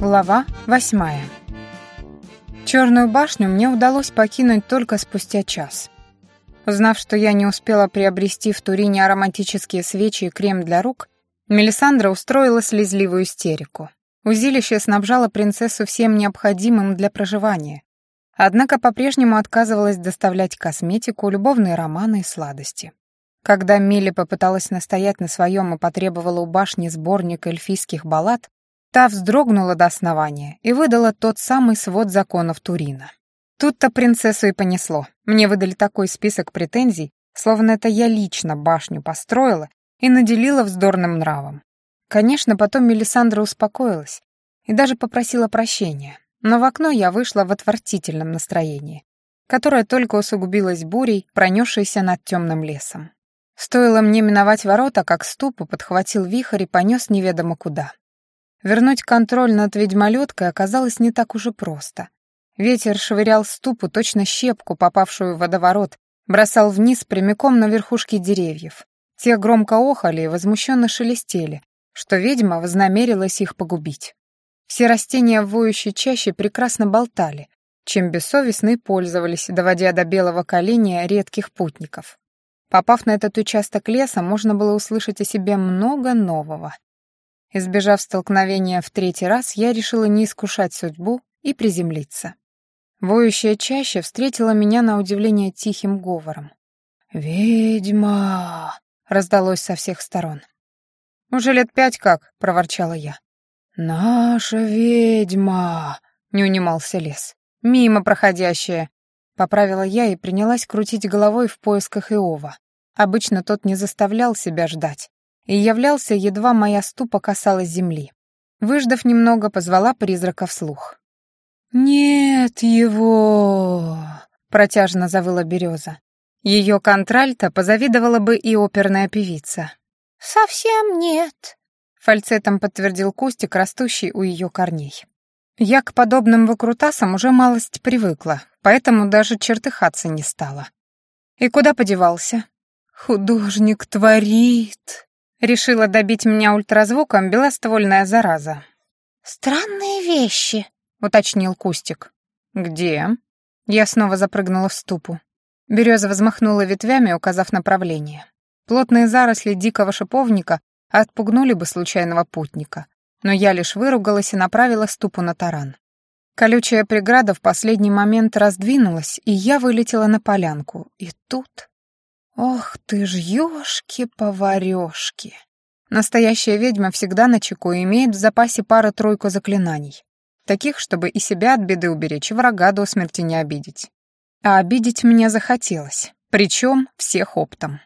Глава восьмая. Черную башню мне удалось покинуть только спустя час. Узнав, что я не успела приобрести в Турине ароматические свечи и крем для рук, Мелисандра устроила слезливую истерику. Узилище снабжало принцессу всем необходимым для проживания, однако по-прежнему отказывалась доставлять косметику, любовные романы и сладости. Когда Милли попыталась настоять на своем и потребовала у башни сборник эльфийских баллад, та вздрогнула до основания и выдала тот самый свод законов Турина. Тут-то принцессу и понесло. Мне выдали такой список претензий, словно это я лично башню построила и наделила вздорным нравом. Конечно, потом Мелисандра успокоилась и даже попросила прощения, но в окно я вышла в отвратительном настроении, которое только усугубилось бурей, пронесшейся над темным лесом. Стоило мне миновать ворота, как ступу подхватил вихрь и понес неведомо куда. Вернуть контроль над ведьмолеткой оказалось не так уж и просто. Ветер швырял ступу, точно щепку, попавшую в водоворот, бросал вниз прямиком на верхушки деревьев. Те громко охали и возмущенно шелестели, что ведьма вознамерилась их погубить. Все растения в воющей чаще прекрасно болтали, чем бессовестно и пользовались, доводя до белого коленя редких путников. Попав на этот участок леса, можно было услышать о себе много нового. Избежав столкновения в третий раз, я решила не искушать судьбу и приземлиться. Воющая чаще встретила меня на удивление тихим говором. «Ведьма!» раздалось со всех сторон. «Уже лет пять как», — проворчала я. «Наша ведьма», — не унимался лес. «Мимо проходящая», — поправила я и принялась крутить головой в поисках Иова. Обычно тот не заставлял себя ждать и являлся, едва моя ступа касалась земли. Выждав немного, позвала призрака вслух. «Нет его!» — протяжно завыла береза. Ее контральто позавидовала бы и оперная певица. «Совсем нет», — фальцетом подтвердил Кустик, растущий у ее корней. Я к подобным выкрутасам уже малость привыкла, поэтому даже чертыхаться не стала. И куда подевался? «Художник творит», — решила добить меня ультразвуком белоствольная зараза. «Странные вещи», — уточнил Кустик. «Где?» Я снова запрыгнула в ступу. Береза взмахнула ветвями, указав направление. Плотные заросли дикого шиповника отпугнули бы случайного путника, но я лишь выругалась и направила ступу на таран. Колючая преграда в последний момент раздвинулась, и я вылетела на полянку. И тут... Ох ты ж, ёшки-поварёшки! Настоящая ведьма всегда на чеку и имеет в запасе пара-тройку заклинаний. Таких, чтобы и себя от беды уберечь, и врага до смерти не обидеть. А обидеть мне захотелось, причем всех оптом.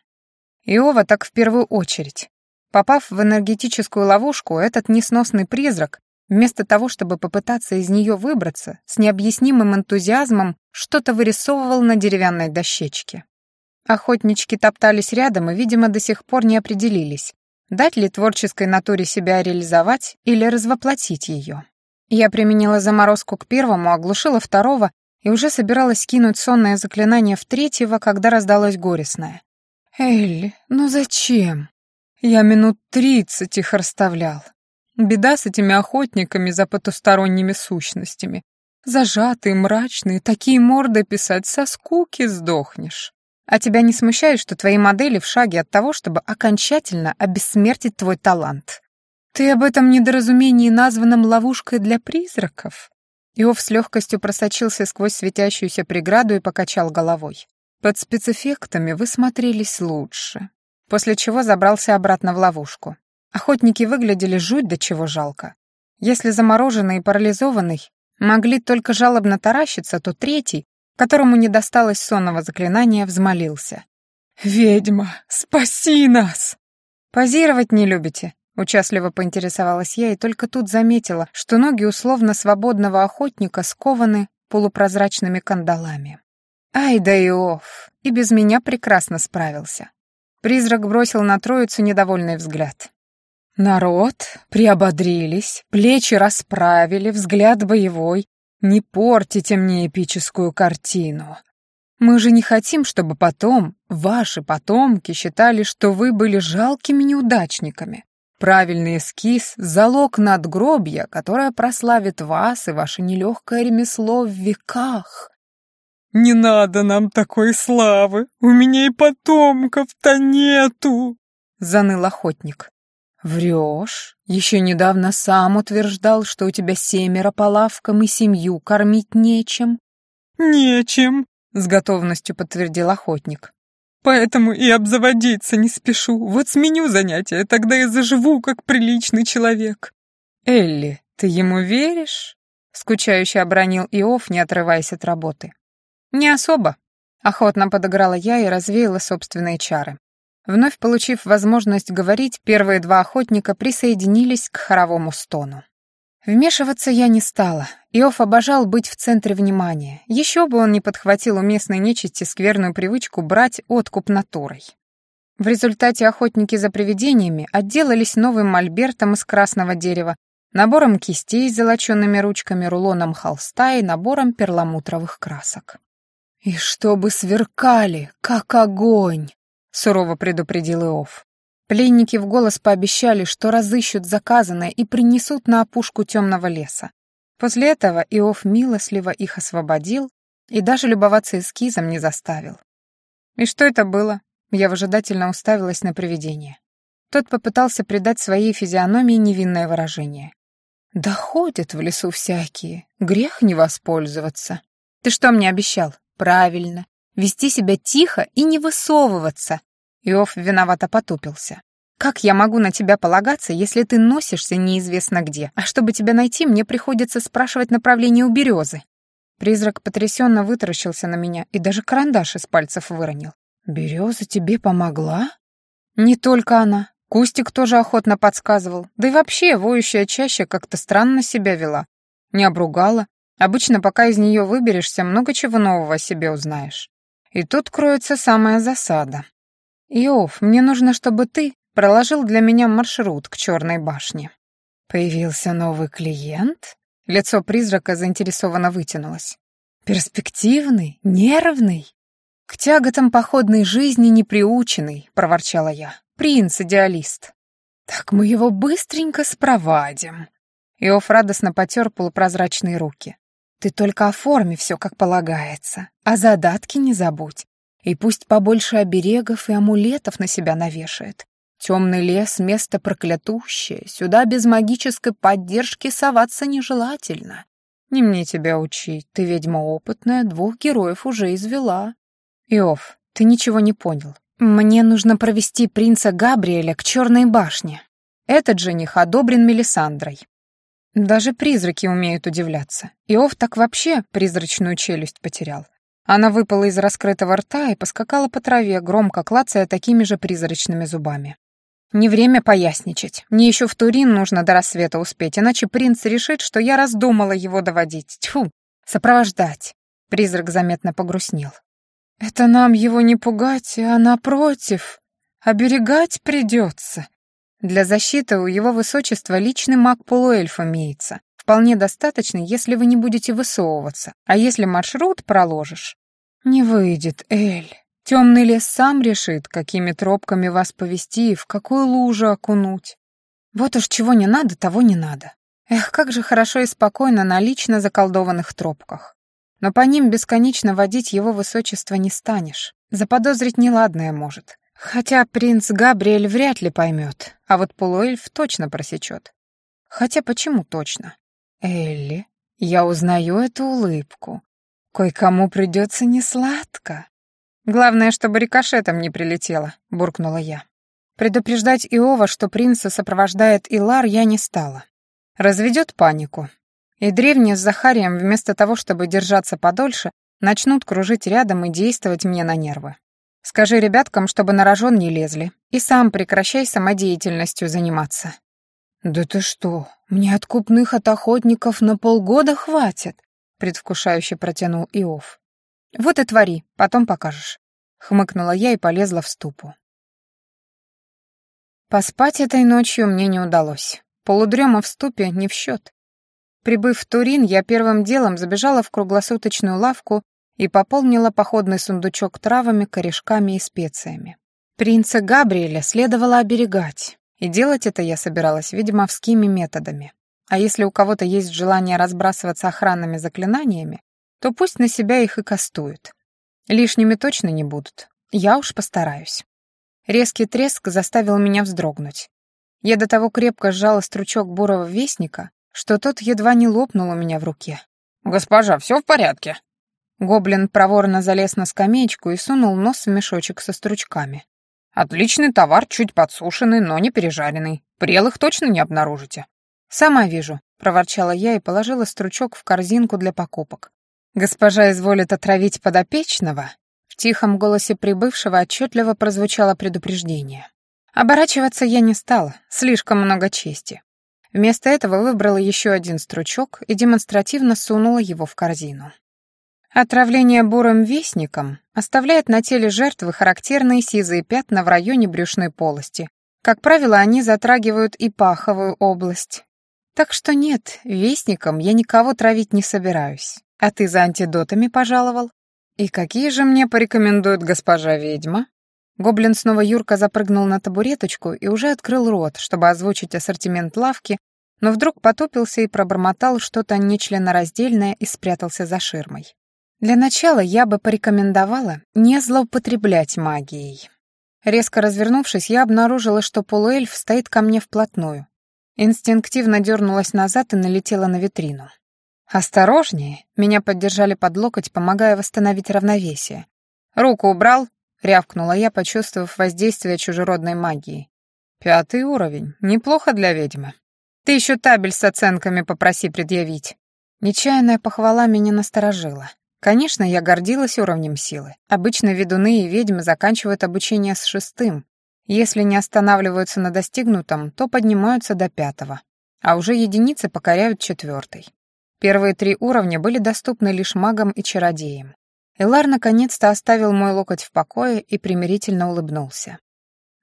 Иова так в первую очередь. Попав в энергетическую ловушку, этот несносный призрак, вместо того, чтобы попытаться из нее выбраться, с необъяснимым энтузиазмом что-то вырисовывал на деревянной дощечке. Охотнички топтались рядом и, видимо, до сих пор не определились, дать ли творческой натуре себя реализовать или развоплотить ее. Я применила заморозку к первому, оглушила второго и уже собиралась кинуть сонное заклинание в третьего, когда раздалось горестное. «Элли, ну зачем? Я минут тридцать их расставлял. Беда с этими охотниками за потусторонними сущностями. Зажатые, мрачные, такие морды писать, со скуки сдохнешь. А тебя не смущает, что твои модели в шаге от того, чтобы окончательно обессмертить твой талант? Ты об этом недоразумении, названном ловушкой для призраков? Иов с легкостью просочился сквозь светящуюся преграду и покачал головой. Под спецэффектами вы смотрелись лучше. После чего забрался обратно в ловушку. Охотники выглядели жуть до чего жалко. Если замороженный и парализованный могли только жалобно таращиться, то третий, которому не досталось сонного заклинания, взмолился. «Ведьма, спаси нас!» «Позировать не любите?» Участливо поинтересовалась я и только тут заметила, что ноги условно свободного охотника скованы полупрозрачными кандалами. Ай да Иов, и без меня прекрасно справился. Призрак бросил на троицу недовольный взгляд. Народ, приободрились, плечи расправили, взгляд боевой. Не портите мне эпическую картину. Мы же не хотим, чтобы потом ваши потомки считали, что вы были жалкими неудачниками. Правильный эскиз — залог надгробья, которое прославит вас и ваше нелегкое ремесло в веках. «Не надо нам такой славы, у меня и потомков-то нету!» — заныл охотник. «Врешь? Еще недавно сам утверждал, что у тебя семеро по лавкам и семью кормить нечем». «Нечем», — с готовностью подтвердил охотник. «Поэтому и обзаводиться не спешу. Вот сменю занятия, тогда и заживу, как приличный человек». «Элли, ты ему веришь?» — скучающе обронил Иов, не отрываясь от работы. «Не особо», — охотно подыграла я и развеяла собственные чары. Вновь получив возможность говорить, первые два охотника присоединились к хоровому стону. Вмешиваться я не стала. Иов обожал быть в центре внимания. Еще бы он не подхватил у местной нечисти скверную привычку брать откуп натурой. В результате охотники за привидениями отделались новым мольбертом из красного дерева, набором кистей с золоченными ручками, рулоном холста и набором перламутровых красок. «И чтобы сверкали, как огонь!» Сурово предупредил Иов. Пленники в голос пообещали, что разыщут заказанное и принесут на опушку темного леса. После этого Иов милостливо их освободил и даже любоваться эскизом не заставил. И что это было? Я выжидательно уставилась на привидение. Тот попытался придать своей физиономии невинное выражение. «Да ходят в лесу всякие, грех не воспользоваться. Ты что мне обещал? Правильно, вести себя тихо и не высовываться. Иов виновато потупился. «Как я могу на тебя полагаться, если ты носишься неизвестно где, а чтобы тебя найти, мне приходится спрашивать направление у березы?» Призрак потрясенно вытаращился на меня и даже карандаш из пальцев выронил. «Береза тебе помогла?» «Не только она. Кустик тоже охотно подсказывал. Да и вообще, воющая чаще как-то странно себя вела. Не обругала. Обычно, пока из нее выберешься, много чего нового о себе узнаешь. И тут кроется самая засада. «Иов, мне нужно, чтобы ты проложил для меня маршрут к Черной башне». Появился новый клиент? Лицо призрака заинтересованно вытянулось. «Перспективный? Нервный?» «К тяготам походной жизни неприученный», — проворчала я. «Принц-идеалист». «Так мы его быстренько спровадим». Иов радостно потер полупрозрачные руки. Ты только оформи все, как полагается, а задатки не забудь. И пусть побольше оберегов и амулетов на себя навешает. Темный лес — место проклятущее, сюда без магической поддержки соваться нежелательно. Не мне тебя учить, ты ведьма опытная, двух героев уже извела. Иов, ты ничего не понял. Мне нужно провести принца Габриэля к Черной башне. Этот жених одобрен Мелисандрой. Даже призраки умеют удивляться. Иов так вообще призрачную челюсть потерял. Она выпала из раскрытого рта и поскакала по траве, громко клацая такими же призрачными зубами. «Не время поясничать. Мне еще в Турин нужно до рассвета успеть, иначе принц решит, что я раздумала его доводить. Тьфу! Сопровождать!» Призрак заметно погрустнел. «Это нам его не пугать, а напротив. Оберегать придется. Для защиты у его высочества личный маг-полуэльф имеется. Вполне достаточно, если вы не будете высовываться. А если маршрут проложишь? Не выйдет, Эль. Темный лес сам решит, какими тропками вас повести и в какую лужу окунуть. Вот уж чего не надо, того не надо. Эх, как же хорошо и спокойно на лично заколдованных тропках. Но по ним бесконечно водить его высочество не станешь. Заподозрить неладное может. Хотя принц Габриэль вряд ли поймет, а вот полуэльф точно просечет. Хотя почему точно? Элли, я узнаю эту улыбку. Кое-кому придется несладко. Главное, чтобы рикошетом не прилетело, буркнула я. Предупреждать Иова, что принца сопровождает Илар, я не стала. Разведет панику. И древние с Захарием, вместо того, чтобы держаться подольше, начнут кружить рядом и действовать мне на нервы. Скажи ребяткам, чтобы на рожон не лезли. И сам прекращай самодеятельностью заниматься». «Да ты что, мне откупных от охотников на полгода хватит», — предвкушающе протянул Иов. «Вот и твори, потом покажешь», — хмыкнула я и полезла в ступу. Поспать этой ночью мне не удалось. Полудрема в ступе не в счет. Прибыв в Турин, я первым делом забежала в круглосуточную лавку и пополнила походный сундучок травами, корешками и специями. Принца Габриэля следовало оберегать, И делать это я собиралась ведьмовскими методами. А если у кого-то есть желание разбрасываться охранными заклинаниями, то пусть на себя их и кастуют. Лишними точно не будут. Я уж постараюсь. Резкий треск заставил меня вздрогнуть. Я до того крепко сжала стручок бурого вестника, что тот едва не лопнул у меня в руке. «Госпожа, все в порядке?» Гоблин проворно залез на скамеечку и сунул нос в мешочек со стручками. «Отличный товар, чуть подсушенный, но не пережаренный. Прелых точно не обнаружите». «Сама вижу», — проворчала я и положила стручок в корзинку для покупок. «Госпожа изволит отравить подопечного?» В тихом голосе прибывшего отчетливо прозвучало предупреждение. Оборачиваться я не стала, слишком много чести. Вместо этого выбрала еще один стручок и демонстративно сунула его в корзину. Отравление бурым вестником оставляет на теле жертвы характерные сизые пятна в районе брюшной полости. Как правило, они затрагивают и паховую область. Так что нет, вестником я никого травить не собираюсь. А ты за антидотами пожаловал? И какие же мне порекомендует госпожа ведьма? Гоблин снова Юрка запрыгнул на табуреточку и уже открыл рот, чтобы озвучить ассортимент лавки, но вдруг потупился и пробормотал что-то нечленораздельное и спрятался за ширмой. Для начала я бы порекомендовала не злоупотреблять магией. Резко развернувшись, я обнаружила, что полуэльф стоит ко мне вплотную. Инстинктивно дернулась назад и налетела на витрину. «Осторожнее!» — меня поддержали под локоть, помогая восстановить равновесие. «Руку убрал?» рявкнула я, почувствовав воздействие чужеродной магии. Пятый уровень. Неплохо для ведьмы. Ты еще табель с оценками попроси предъявить. Нечаянная похвала меня насторожила. Конечно, я гордилась уровнем силы. Обычно ведуны и ведьмы заканчивают обучение с шестым. Если не останавливаются на достигнутом, то поднимаются до пятого. А уже единицы покоряют четвертый. Первые три уровня были доступны лишь магам и чародеям. Элар наконец-то оставил мой локоть в покое и примирительно улыбнулся.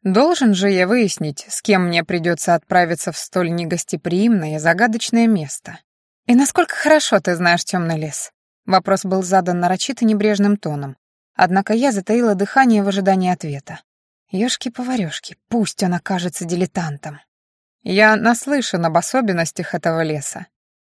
«Должен же я выяснить, с кем мне придется отправиться в столь негостеприимное и загадочное место. И насколько хорошо ты знаешь темный лес?» Вопрос был задан нарочито небрежным тоном, однако я затаила дыхание в ожидании ответа. Ёшки-поварёшки, пусть он окажется дилетантом. Я наслышан об особенностях этого леса.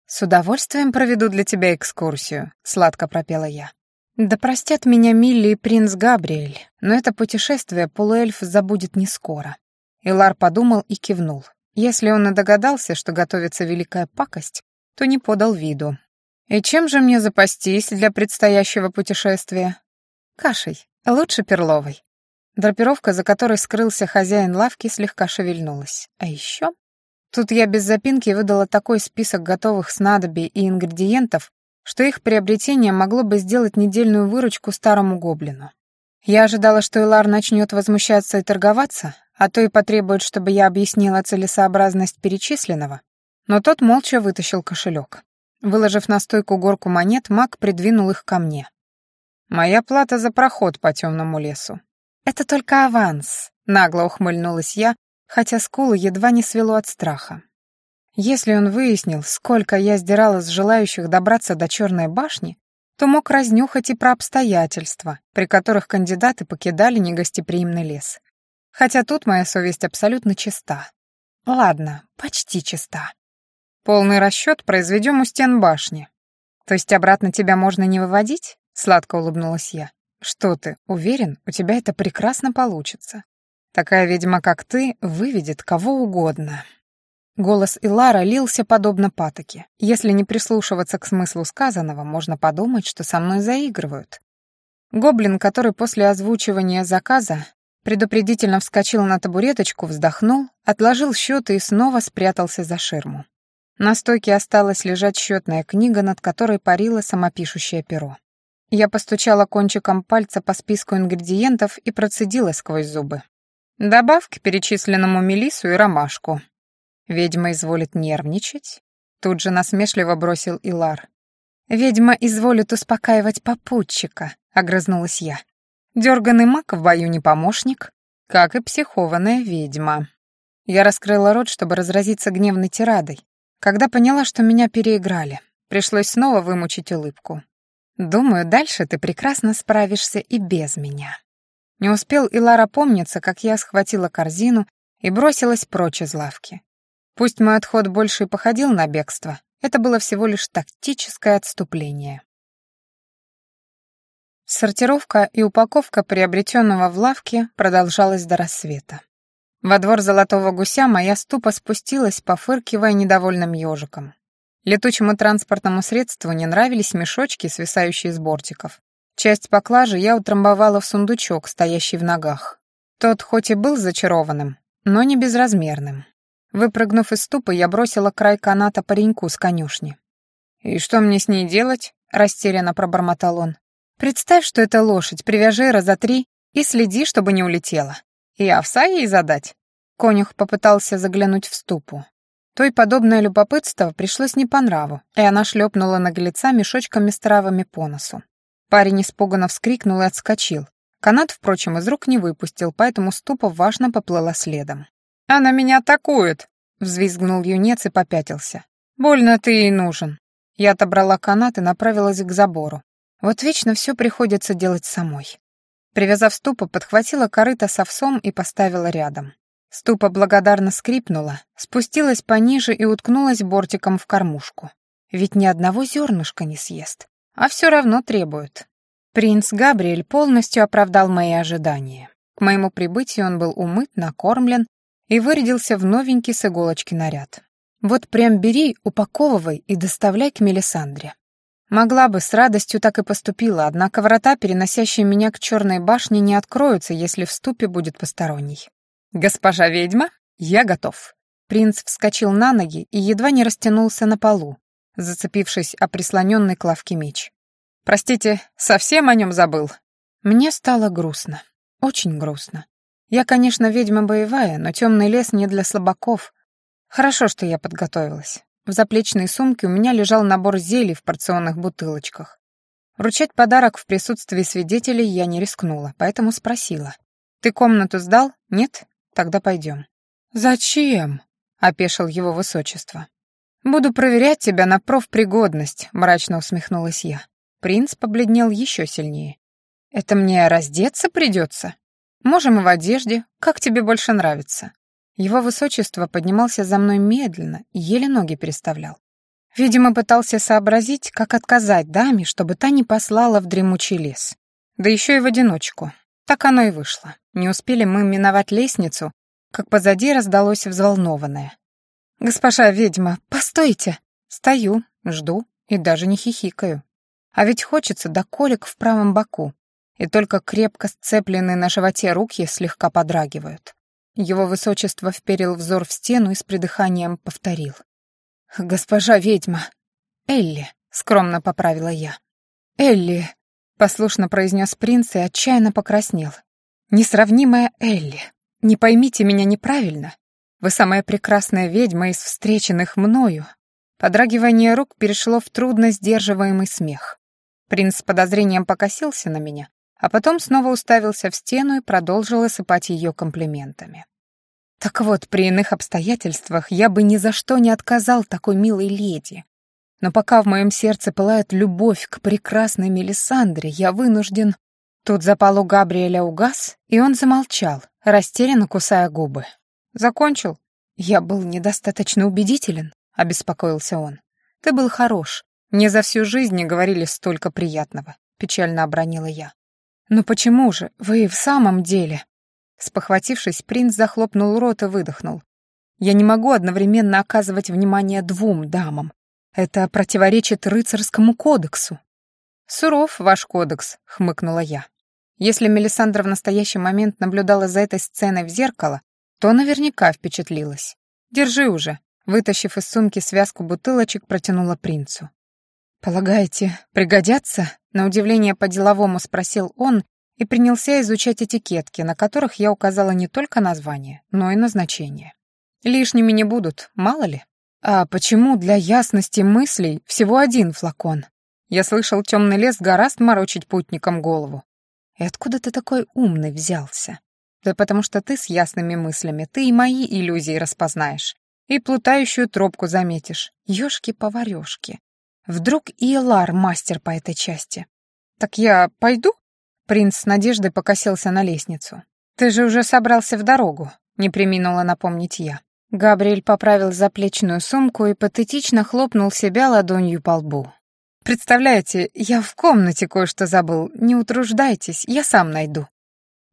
С удовольствием проведу для тебя экскурсию, сладко пропела я. Да простят меня Милли и принц Габриэль, но это путешествие полуэльф забудет не скоро. Илар подумал и кивнул. Если он и догадался, что готовится великая пакость, то не подал виду. И чем же мне запастись для предстоящего путешествия? Кашей, лучше перловой. Драпировка, за которой скрылся хозяин лавки, слегка шевельнулась. А еще... Тут я без запинки выдала такой список готовых снадобий и ингредиентов, что их приобретение могло бы сделать недельную выручку старому гоблину. Я ожидала, что Элар начнет возмущаться и торговаться, а то и потребует, чтобы я объяснила целесообразность перечисленного, но тот молча вытащил кошелек. Выложив на стойку горку монет, маг придвинул их ко мне. «Моя плата за проход по темному лесу». «Это только аванс», — нагло ухмыльнулась я, хотя скулы едва не свело от страха. Если он выяснил, сколько я сдирала с желающих добраться до Черной башни, то мог разнюхать и про обстоятельства, при которых кандидаты покидали негостеприимный лес. Хотя тут моя совесть абсолютно чиста. Ладно, почти чиста. Полный расчет произведем у стен башни. То есть обратно тебя можно не выводить? Сладко улыбнулась я. Что ты, уверен, у тебя это прекрасно получится. Такая ведьма, как ты, выведет кого угодно. Голос Илара лился подобно патоке. Если не прислушиваться к смыслу сказанного, можно подумать, что со мной заигрывают. Гоблин, который после озвучивания заказа предупредительно вскочил на табуреточку, вздохнул, отложил счеты и снова спрятался за ширму. На стойке осталась лежать счетная книга, над которой парило самопишущее перо. Я постучала кончиком пальца по списку ингредиентов и процедила сквозь зубы. Добавь к перечисленному мелису и ромашку. «Ведьма изволит нервничать?» Тут же насмешливо бросил Илар. «Ведьма изволит успокаивать попутчика», — огрызнулась я. «Дёрганный маг в бою не помощник, как и психованная ведьма». Я раскрыла рот, чтобы разразиться гневной тирадой, когда поняла, что меня переиграли. Пришлось снова вымучить улыбку. «Думаю, дальше ты прекрасно справишься и без меня». Не успел Илар опомниться, как я схватила корзину и бросилась прочь из лавки. Пусть мой отход больше и походил на бегство, это было всего лишь тактическое отступление. Сортировка и упаковка приобретенного в лавке продолжалась до рассвета. Во двор золотого гуся моя ступа спустилась, пофыркивая недовольным ежиком. Летучему транспортному средству не нравились мешочки, свисающие с бортиков. Часть поклажи я утрамбовала в сундучок, стоящий в ногах. Тот хоть и был зачарованным, но не безразмерным. Выпрыгнув из ступы, я бросила край каната пареньку с конюшни. «И что мне с ней делать?» — растерянно пробормотал он. Представь, что это лошадь, привяжи раза три и следи, чтобы не улетела. И овса ей задать. Конюх попытался заглянуть в ступу. Той подобное любопытство пришлось не по нраву, и она шлепнула наглеца мешочками с травами по носу. Парень испуганно вскрикнул и отскочил. Канат, впрочем, из рук не выпустил, поэтому ступа важно поплыла следом. «Она меня атакует!» — взвизгнул юнец и попятился. «Больно ты ей нужен». Я отобрала канат и направилась к забору. Вот вечно все приходится делать самой. Привязав ступа, подхватила корыто с овсом и поставила рядом. Ступа благодарно скрипнула, спустилась пониже и уткнулась бортиком в кормушку. Ведь ни одного зернышка не съест, а все равно требует. Принц Габриэль полностью оправдал мои ожидания. К моему прибытию он был умыт, накормлен и вырядился в новенький с иголочки наряд. Вот прям бери, упаковывай и доставляй к Мелисандре. Могла бы, с радостью так и поступила, однако врата, переносящие меня к черной башне, не откроются, если в ступе будет посторонний. «Госпожа ведьма, я готов». Принц вскочил на ноги и едва не растянулся на полу, зацепившись о прислоненный к лавке меч. «Простите, совсем о нем забыл». Мне стало грустно, очень грустно. Я, конечно, ведьма боевая, но темный лес не для слабаков. Хорошо, что я подготовилась. В заплечной сумке у меня лежал набор зелий в порционных бутылочках. Вручать подарок в присутствии свидетелей я не рискнула, поэтому спросила. «Ты комнату сдал? Нет? Тогда пойдем». «Зачем?» — опешил его высочество. «Буду проверять тебя на профпригодность», — мрачно усмехнулась я. Принц побледнел еще сильнее. «Это мне раздеться придется? Можем и в одежде, как тебе больше нравится». Его высочество поднимался за мной медленно и еле ноги переставлял. Видимо, пытался сообразить, как отказать даме, чтобы та не послала в дремучий лес. Да еще и в одиночку. Так оно и вышло. Не успели мы миновать лестницу, как позади раздалось взволнованное. «Госпожа ведьма, постойте!» Стою, жду и даже не хихикаю. А ведь хочется до колик в правом боку, и только крепко сцепленные на животе руки слегка подрагивают. Его высочество вперил взор в стену и с придыханием повторил. «Госпожа ведьма!» «Элли», — скромно поправила я. «Элли», — послушно произнес принц и отчаянно покраснел. «Несравнимая Элли, не поймите меня неправильно. Вы самая прекрасная ведьма из встреченных мною». Подрагивание рук перешло в трудно сдерживаемый смех. Принц с подозрением покосился на меня, а потом снова уставился в стену и продолжил осыпать ее комплиментами. Так вот, при иных обстоятельствах я бы ни за что не отказал такой милой леди. Но пока в моем сердце пылает любовь к прекрасной Мелисандре, я вынужден... Тут запал у Габриэля угас, и он замолчал, растерянно кусая губы. «Закончил?» «Я был недостаточно убедителен», — обеспокоился он. «Ты был хорош. Мне за всю жизнь не говорили столько приятного», — печально обронила я. «Но почему же? Вы в самом деле...» Спохватившись, принц захлопнул рот и выдохнул. «Я не могу одновременно оказывать внимание двум дамам. Это противоречит рыцарскому кодексу». «Суров ваш кодекс», — хмыкнула я. Если Мелисандра в настоящий момент наблюдала за этой сценой в зеркало, то наверняка впечатлилась. «Держи уже», — вытащив из сумки связку бутылочек, протянула принцу. «Полагаете, пригодятся?» — на удивление по-деловому спросил он и принялся изучать этикетки, на которых я указала не только название, но и назначение. Лишними не будут, мало ли. А почему для ясности мыслей всего один флакон? Я слышал, темный лес гораст морочить путникам голову. И откуда ты такой умный взялся? Да потому что ты с ясными мыслями, ты и мои иллюзии распознаешь. И плутающую тропку заметишь. Ёшки-поварёшки. Вдруг и Элар мастер по этой части. Так я пойду? Принц с надеждой покосился на лестницу. «Ты же уже собрался в дорогу. не приминула напомнить я. Габриэль поправил заплечную сумку и патетично хлопнул себя ладонью по лбу. «Представляете, я в комнате кое-что забыл. Не утруждайтесь, я сам найду».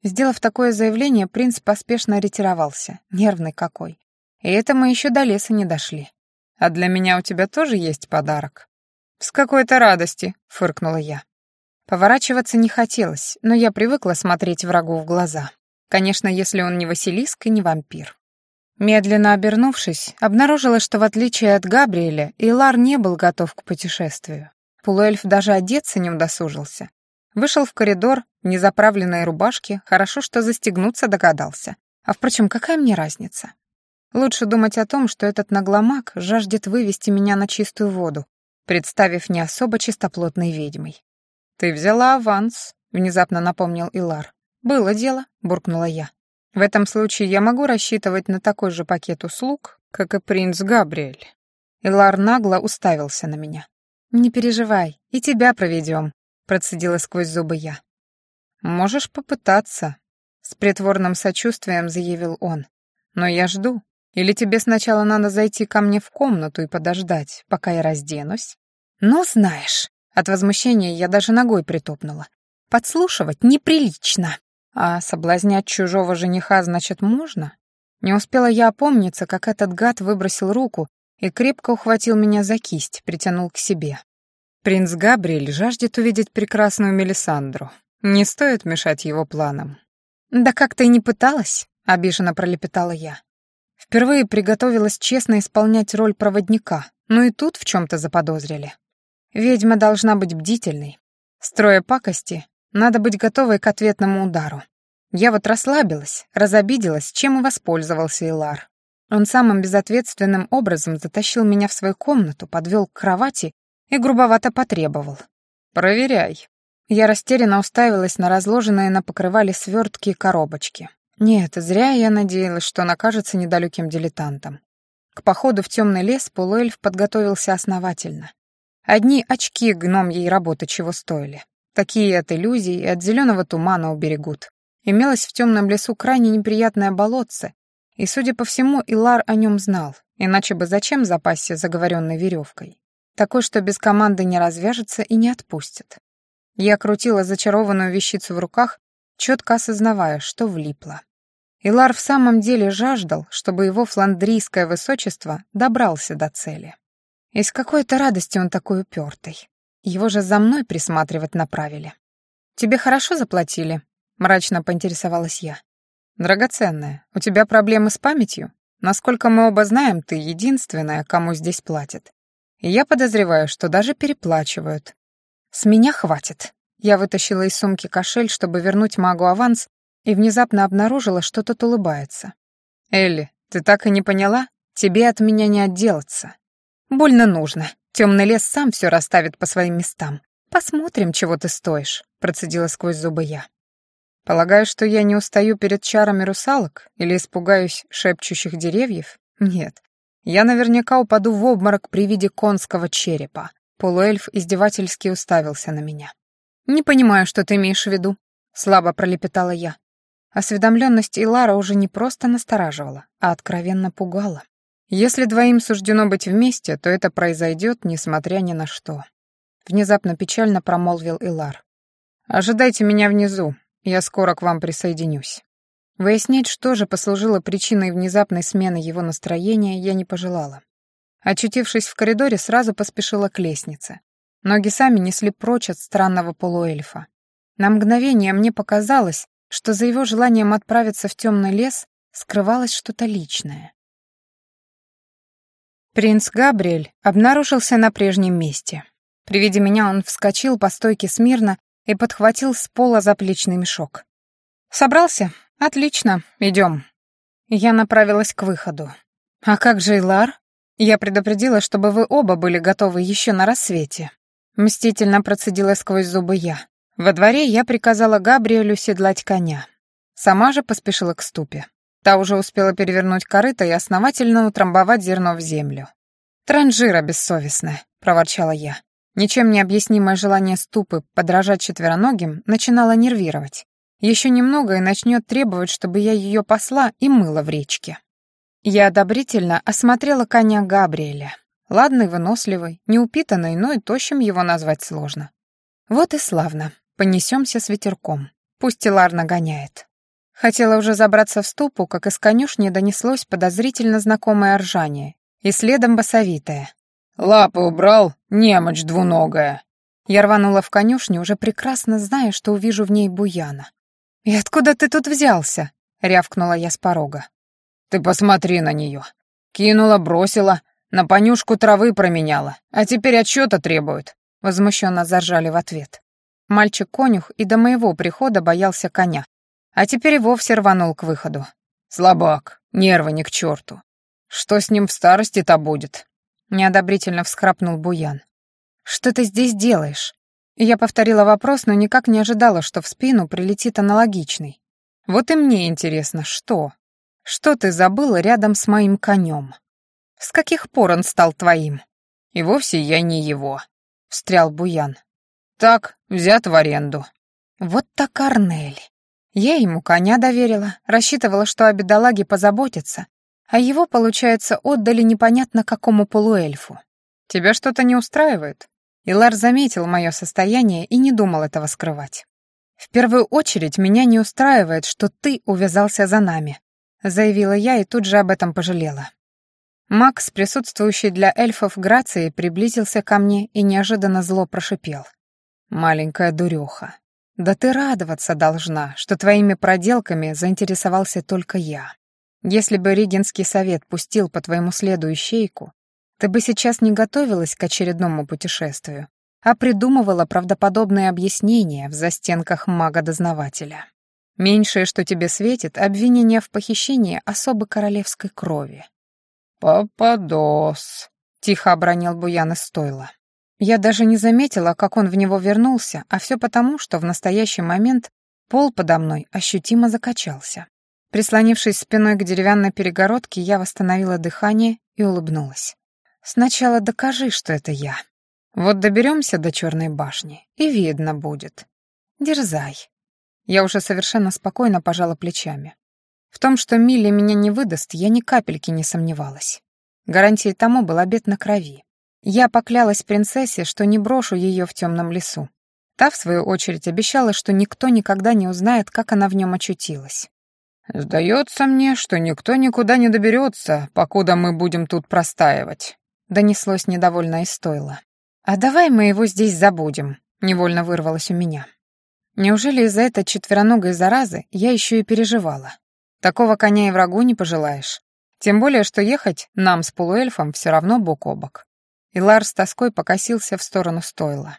Сделав такое заявление, принц поспешно ретировался, нервный какой. И это мы еще до леса не дошли. «А для меня у тебя тоже есть подарок?» «С какой-то радости», — фыркнула я. Поворачиваться не хотелось, но я привыкла смотреть врагу в глаза. Конечно, если он не Василиск и не вампир. Медленно обернувшись, обнаружила, что в отличие от Габриэля, Илар не был готов к путешествию. Полуэльф даже одеться не удосужился. Вышел в коридор, в незаправленной рубашке, хорошо, что застегнуться догадался. А впрочем, какая мне разница? Лучше думать о том, что этот нагломак жаждет вывести меня на чистую воду, представив не особо чистоплотной ведьмой. «Ты взяла аванс», — внезапно напомнил Илар. «Было дело», — буркнула я. В этом случае я могу рассчитывать на такой же пакет услуг, как и принц Габриэль. Илар нагло уставился на меня. «Не переживай, и тебя проведем», — процедила сквозь зубы я. «Можешь попытаться», — с притворным сочувствием заявил он. «Но я жду. Или тебе сначала надо зайти ко мне в комнату и подождать, пока я разденусь?» «Ну, знаешь», — от возмущения я даже ногой притопнула. «Подслушивать неприлично». А соблазнять чужого жениха, значит, можно? Не успела я опомниться, как этот гад выбросил руку и крепко ухватил меня за кисть, притянул к себе. Принц Габриэль жаждет увидеть прекрасную Мелисандру. Не стоит мешать его планам. «Да как ты и не пыталась», — обиженно пролепетала я. Впервые приготовилась честно исполнять роль проводника, но и тут в чем-то заподозрили. Ведьма должна быть бдительной. Строя пакости, надо быть готовой к ответному удару. Я вот расслабилась, разобиделась, чем и воспользовался Илар. Он самым безответственным образом затащил меня в свою комнату, подвел к кровати и грубовато потребовал. «Проверяй». Я растерянно уставилась на разложенные на покрывале свертки и коробочки. Нет, зря я надеялась, что он окажется недалеким дилетантом. К походу в темный лес полуэльф подготовился основательно. Одни очки гномьей работы чего стоили. Такие от иллюзий и от зеленого тумана уберегут. Имелось в темном лесу крайне неприятное болотце, и, судя по всему, Илар о нем знал, иначе бы зачем запасся заговоренной веревкой? Такой, что без команды не развяжется и не отпустит. Я крутила зачарованную вещицу в руках, четко осознавая, что влипла. Илар в самом деле жаждал, чтобы его фландрийское высочество добрался до цели. И с какой-то радости он такой упертый. Его же за мной присматривать направили. «Тебе хорошо заплатили?» — мрачно поинтересовалась я. «Драгоценная, у тебя проблемы с памятью? Насколько мы оба знаем, ты единственная, кому здесь платят. И я подозреваю, что даже переплачивают. С меня хватит». Я вытащила из сумки кошель, чтобы вернуть магу аванс, и внезапно обнаружила, что тот улыбается. «Элли, ты так и не поняла? Тебе от меня не отделаться. Больно нужно. Темный лес сам все расставит по своим местам. Посмотрим, чего ты стоишь», — процедила сквозь зубы я. «Полагаю, что я не устаю перед чарами русалок или испугаюсь шепчущих деревьев? Нет. Я наверняка упаду в обморок при виде конского черепа». Полуэльф издевательски уставился на меня. «Не понимаю, что ты имеешь в виду», — слабо пролепетала я. Осведомленность Илара уже не просто настораживала, а откровенно пугала. Если двоим суждено быть вместе, то это произойдет, несмотря ни на что. Внезапно печально промолвил Илар. «Ожидайте меня внизу, я скоро к вам присоединюсь». Выяснять, что же послужило причиной внезапной смены его настроения, я не пожелала. Очутившись в коридоре, сразу поспешила к лестнице. Ноги сами несли прочь от странного полуэльфа. На мгновение мне показалось, что за его желанием отправиться в темный лес скрывалось что-то личное. Принц Габриэль обнаружился на прежнем месте. При виде меня он вскочил по стойке смирно и подхватил с пола заплечный мешок. «Собрался? Отлично, идем». Я направилась к выходу. «А как же Илар?» Я предупредила, чтобы вы оба были готовы еще на рассвете. Мстительно процедила сквозь зубы я. Во дворе я приказала Габриэлю седлать коня. Сама же поспешила к ступе. Та уже успела перевернуть корыто и основательно утрамбовать зерно в землю. «Транжира бессовестная», — проворчала я. Ничем не объяснимое желание ступы подражать четвероногим начинало нервировать. Еще немного и начнет требовать, чтобы я ее посла и мыла в речке. Я одобрительно осмотрела коня Габриэля. Ладный, выносливый, неупитанный, но и тощим его назвать сложно. Вот и славно. Понесемся с ветерком. Пусть Илар нагоняет. Хотела уже забраться в ступу, как из конюшни донеслось подозрительно знакомое ржание, и следом басовитое. «Лапы убрал, немочь двуногая!» Я рванула в конюшню, уже прекрасно зная, что увижу в ней буяна. «И откуда ты тут взялся?» — рявкнула я с порога. «Ты посмотри на нее. Кинула, бросила, на понюшку травы променяла, а теперь отчета требует», — возмущенно заржали в ответ. Мальчик-конюх и до моего прихода боялся коня, а теперь и вовсе рванул к выходу. «Слабак, нервы не к черту. Что с ним в старости-то будет?» Неодобрительно всхрапнул Буян. «Что ты здесь делаешь?» Я повторила вопрос, но никак не ожидала, что в спину прилетит аналогичный. «Вот и мне интересно, что? Что ты забыла рядом с моим конем? С каких пор он стал твоим?» «И вовсе я не его», — встрял Буян. «Так, взят в аренду». «Вот так Арнель. Я ему коня доверила, рассчитывала, что о бедолаге позаботится, а его, получается, отдали непонятно какому полуэльфу. Тебя что-то не устраивает? Илар заметил мое состояние и не думал этого скрывать. «В первую очередь меня не устраивает, что ты увязался за нами», заявила я и тут же об этом пожалела. Макс, присутствующий для эльфов Грации, приблизился ко мне и неожиданно зло прошипел. «Маленькая дурёха, да ты радоваться должна, что твоими проделками заинтересовался только я. Если бы Ригинский совет пустил по твоему следу ищейку, ты бы сейчас не готовилась к очередному путешествию, а придумывала правдоподобные объяснения в застенках мага-дознавателя. Меньшее, что тебе светит, обвинение в похищении особо королевской крови. «Пападос», — тихо обронил Буян из стойла. Я даже не заметила, как он в него вернулся, а все потому, что в настоящий момент пол подо мной ощутимо закачался. Прислонившись спиной к деревянной перегородке, я восстановила дыхание и улыбнулась. «Сначала докажи, что это я. Вот доберемся до Черной башни, и видно будет. Дерзай». Я уже совершенно спокойно пожала плечами. В том, что Милли меня не выдаст, я ни капельки не сомневалась. Гарантией тому был обет на крови. Я поклялась принцессе, что не брошу ее в темном лесу. Та, в свою очередь, обещала, что никто никогда не узнает, как она в нем очутилась. «Сдается мне, что никто никуда не доберется, покуда мы будем тут простаивать», — донеслось недовольно из стойла. «А давай мы его здесь забудем», — невольно вырвалось у меня. Неужели из-за этой четвероногой заразы я еще и переживала? Такого коня и врагу не пожелаешь. Тем более, что ехать нам с полуэльфом все равно бок о бок. И Лар с тоской покосился в сторону стойла.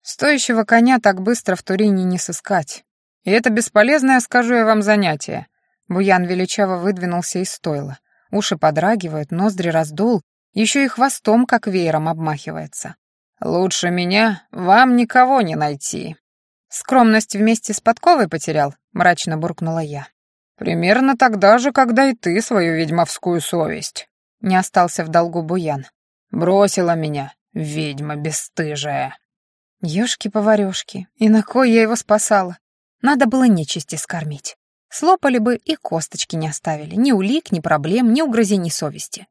Стоящего коня так быстро в Турине не сыскать. И это бесполезное, скажу я вам, занятие. Буян величаво выдвинулся из стойла. Уши подрагивают, ноздри раздул, еще и хвостом, как веером, обмахивается. «Лучше меня вам никого не найти». «Скромность вместе с подковой потерял?» — мрачно буркнула я. «Примерно тогда же, когда и ты свою ведьмовскую совесть». Не остался в долгу Буян. «Бросила меня, ведьма бесстыжая». Ёшки-поварёшки, и на кой я его спасала? Надо было нечисти скормить. Слопали бы и косточки не оставили, ни улик, ни проблем, ни угрызений совести.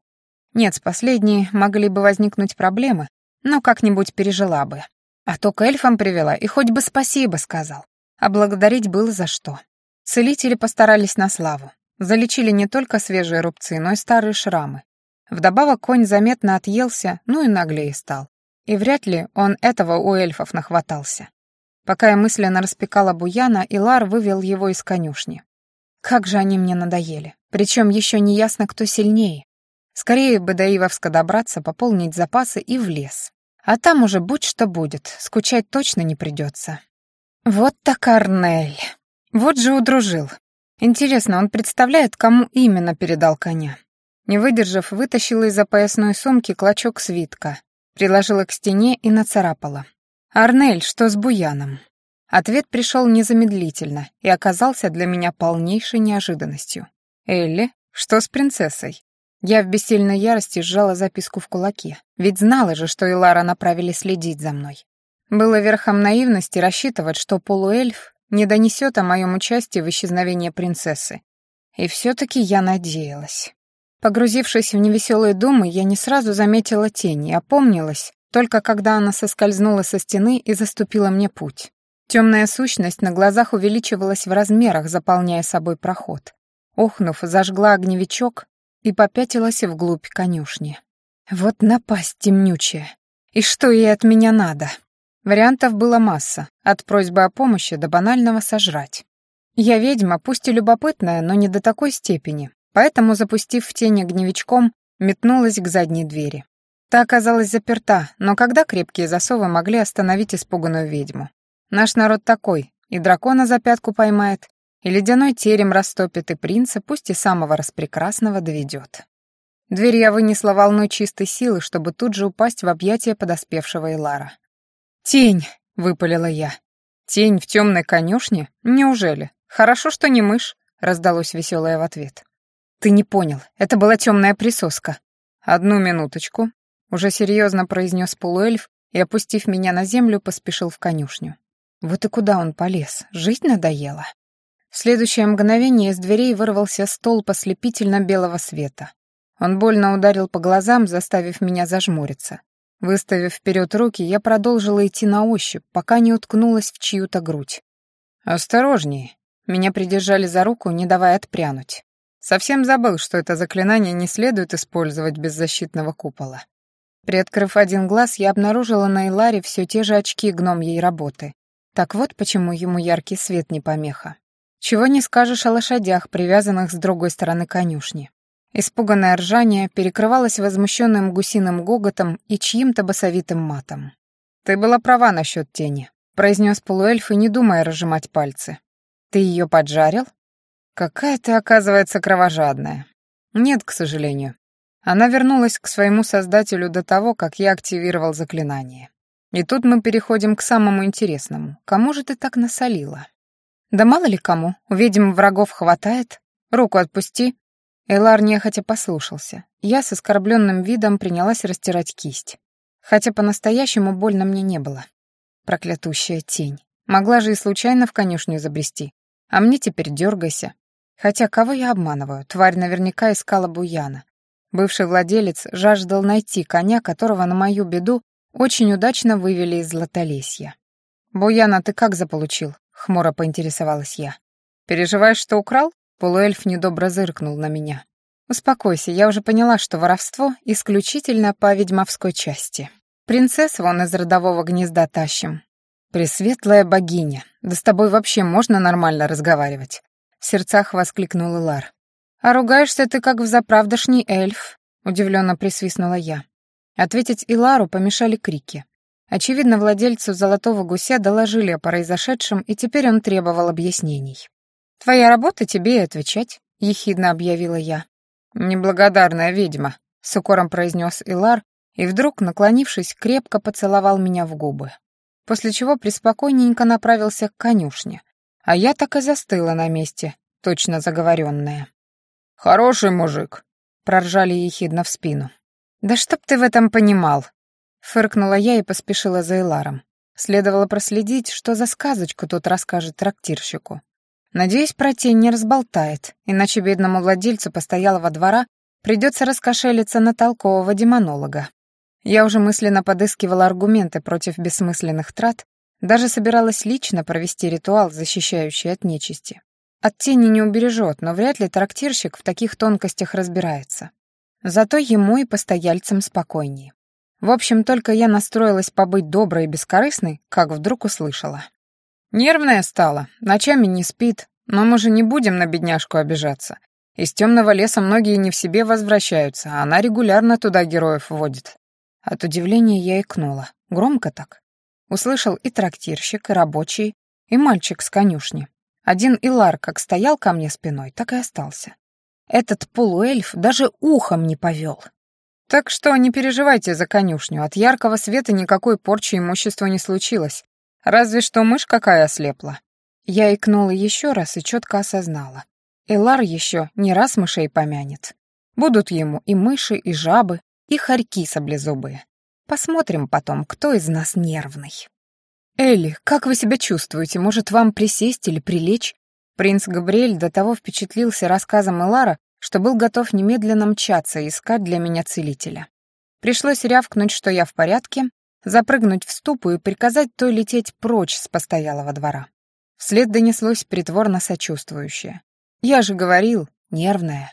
Нет, с последней могли бы возникнуть проблемы, но как-нибудь пережила бы. А то к эльфам привела, и хоть бы спасибо сказал. А благодарить было за что. Целители постарались на славу. Залечили не только свежие рубцы, но и старые шрамы. Вдобавок конь заметно отъелся, ну и наглее стал. И вряд ли он этого у эльфов нахватался. Пока я мысленно распекала Буяна, Илар вывел его из конюшни. Как же они мне надоели. Причем еще не ясно, кто сильнее. Скорее бы до Ивовска добраться, пополнить запасы и в лес. А там уже будь что будет, скучать точно не придется. Вот так Арнель. Вот же удружил. Интересно, он представляет, кому именно передал коня? Не выдержав, вытащила из-за поясной сумки клочок свитка, приложила к стене и нацарапала. «Арнель, что с Буяном?» Ответ пришел незамедлительно и оказался для меня полнейшей неожиданностью. «Элли, что с принцессой?» Я в бессильной ярости сжала записку в кулаке, ведь знала же, что Илара направили следить за мной. Было верхом наивности рассчитывать, что полуэльф не донесет о моем участии в исчезновении принцессы. И все-таки я надеялась. Погрузившись в невеселые думы, я не сразу заметила тень и опомнилась, только когда она соскользнула со стены и заступила мне путь. Темная сущность на глазах увеличивалась в размерах, заполняя собой проход. Охнув, зажгла огневичок и попятилась вглубь конюшни. Вот напасть темнючая. И что ей от меня надо? Вариантов было масса, от просьбы о помощи до банального сожрать. Я ведьма, пусть и любопытная, но не до такой степени, поэтому, запустив в тень огневичком, метнулась к задней двери. Та оказалась заперта, но когда крепкие засовы могли остановить испуганную ведьму? Наш народ такой, и дракона за пятку поймает, и ледяной терем растопит, и принца, пусть и самого распрекрасного, доведет. Дверь я вынесла волной чистой силы, чтобы тут же упасть в объятия подоспевшего Илара. «Тень!» — выпалила я. «Тень в темной конюшне? Неужели? Хорошо, что не мышь», — раздалось веселое в ответ. «Ты не понял, это была темная присоска». «Одну минуточку», — уже серьезно произнес полуэльф и, опустив меня на землю, поспешил в конюшню. Вот и куда он полез? Жить надоело. В следующее мгновение из дверей вырвался столб ослепительно белого света. Он больно ударил по глазам, заставив меня зажмуриться. Выставив вперед руки, я продолжила идти на ощупь, пока не уткнулась в чью-то грудь. «Осторожнее!» Меня придержали за руку, не давая отпрянуть. Совсем забыл, что это заклинание не следует использовать без защитного купола. Приоткрыв один глаз, я обнаружила на Иларе все те же очки гном ей работы. Так вот почему ему яркий свет не помеха. Чего не скажешь о лошадях, привязанных с другой стороны конюшни. Испуганное ржание перекрывалось возмущенным гусиным гоготом и чьим-то басовитым матом. «Ты была права насчет тени», — произнес полуэльф и не думая разжимать пальцы. «Ты ее поджарил?» «Какая ты, оказывается, кровожадная». «Нет, к сожалению. Она вернулась к своему создателю до того, как я активировал заклинание. И тут мы переходим к самому интересному. Кому же ты так насолила?» «Да мало ли кому. Ведьм врагов хватает. Руку отпусти, Элар нехотя послушался. Я с оскорбленным видом принялась растирать кисть. Хотя по-настоящему больно мне не было. Проклятущая тень. Могла же и случайно в конюшню забрести. А мне теперь дергайся. Хотя кого я обманываю? Тварь наверняка искала Буяна. Бывший владелец жаждал найти коня, которого на мою беду очень удачно вывели из Златолесья. «Буяна ты как заполучил?» — хмуро поинтересовалась я. «Переживаешь, что украл?» Полуэльф недобро зыркнул на меня. «Успокойся, я уже поняла, что воровство исключительно по ведьмовской части. Принцесс вон из родового гнезда тащим. Пресветлая богиня, да с тобой вообще можно нормально разговаривать?» В сердцах воскликнул Илар. «А ругаешься ты как взаправдошний эльф», — удивленно присвистнула я. Ответить Илару помешали крики. Очевидно, владельцу золотого гуся доложили о произошедшем, и теперь он требовал объяснений. «Твоя работа тебе и отвечать», — ехидно объявила я. «Неблагодарная ведьма», — с укором произнес Илар, и вдруг, наклонившись, крепко поцеловал меня в губы. После чего преспокойненько направился к конюшне, а я так и застыла на месте, точно заговоренная. «Хороший мужик», — проржали ехидно в спину. «Да чтоб ты в этом понимал!» Фыркнула я и поспешила за Иларом. Следовало проследить, что за сказочку тот расскажет трактирщику. Надеюсь, про тень не разболтает, иначе бедному владельцу постоялого двора придется раскошелиться на толкового демонолога. Я уже мысленно подыскивала аргументы против бессмысленных трат, даже собиралась лично провести ритуал, защищающий от нечисти. От тени не убережет, но вряд ли трактирщик в таких тонкостях разбирается. Зато ему и постояльцам спокойнее. В общем, только я настроилась побыть доброй и бескорыстной, как вдруг услышала. Нервная стала, ночами не спит, но мы же не будем на бедняжку обижаться. Из темного леса многие не в себе возвращаются, а она регулярно туда героев водит. От удивления я икнула. Громко так. Услышал и трактирщик, и рабочий, и мальчик с конюшни. Один Илар как стоял ко мне спиной, так и остался. Этот полуэльф даже ухом не повел. Так что не переживайте за конюшню, от яркого света никакой порчи имущества не случилось. Разве что мышь какая ослепла. Я икнула еще раз и четко осознала. Элар еще не раз мышей помянет. Будут ему и мыши, и жабы, и хорьки саблезубые. Посмотрим потом, кто из нас нервный. «Элли, как вы себя чувствуете? Может, вам присесть или прилечь?» Принц Габриэль до того впечатлился рассказом Элара, что был готов немедленно мчаться и искать для меня целителя. Пришлось рявкнуть, что я в порядке, запрыгнуть в ступу и приказать той лететь прочь с постоялого двора. Вслед донеслось притворно сочувствующее. «Я же говорил, нервная».